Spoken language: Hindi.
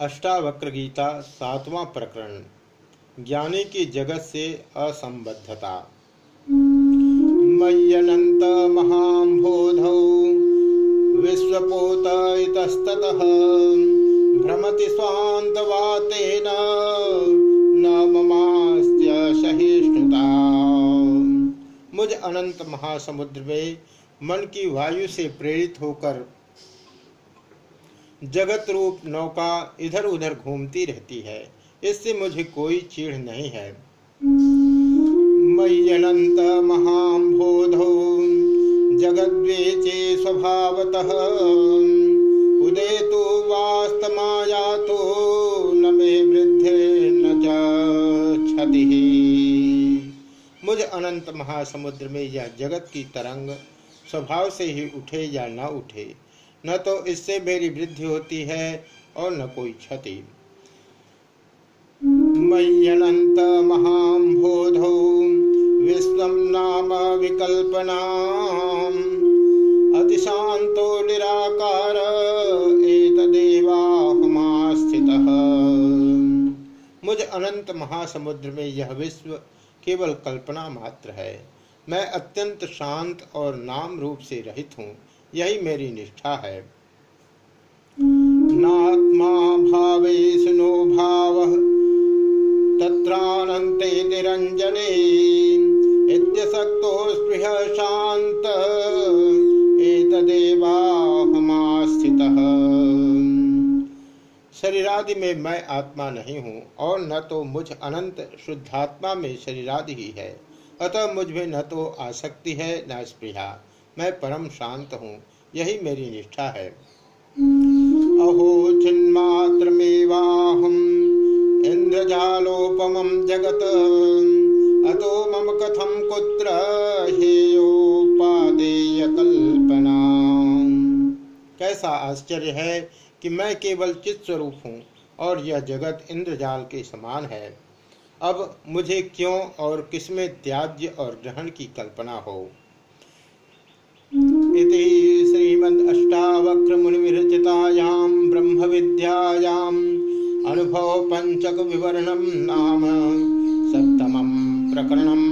अष्टावक्र गीता सातवां प्रकरण, ज्ञानी की जगत से असंबद्धता। मय्यनंत महाम्भोधौ विश्वपोत भ्रमति स्वान्तवातेन न सहिष्णुता। मुझ अनंत महासमुद्र में मन की वायु से प्रेरित होकर जगत रूप नौका इधर उधर घूमती रहती है। इससे मुझे कोई चीड़ नहीं है। मय्यनंत महाम्भोधो जगद्वेचे स्वभावतः। उदय तो वास्तमाया तो न मे वृद्धि न क्षति। मुझ अनंत महासमुद्र में यह जगत की तरंग स्वभाव से ही उठे या न उठे न तो इससे मेरी वृद्धि होती है और न कोई क्षति। मय्यनंत महाम्भोधौ नाम अतिशांतो निराकार मुझ अनंत महासमुद्र में यह विश्व केवल कल्पना मात्र है। मैं अत्यंत शांत और नाम रूप से रहित हूँ। यही मेरी निष्ठा है। नात्मा भावे सुनो भाव तत्रानंते निरंजने स्पृह शांत शरीरादि में मैं आत्मा नहीं हूँ, और न तो मुझ अनंत शुद्धात्मा में शरीरादि ही है। अतः मुझमें न तो आसक्ति है, न स्पृहा। मैं परम शांत हूँ यही मेरी निष्ठा है। अहो चिन्मात्रमेवाहम इंद्रजालोपम जगत अतो मम कथम कुत्र हेयोपादेय कल्पना कैसा आश्चर्य है कि मैं केवल चित स्वरूप हूँ और यह जगत इंद्रजाल के समान है। अब मुझे क्यों और किसमें त्याज्य और ग्रहण की कल्पना हो? इति श्रीमदष्टावक्रमुनिविरचितायां ब्रह्मविद्यायाम् अनुभवपञ्चकविवरणं नाम सप्तमं प्रकरणं समाप्तम्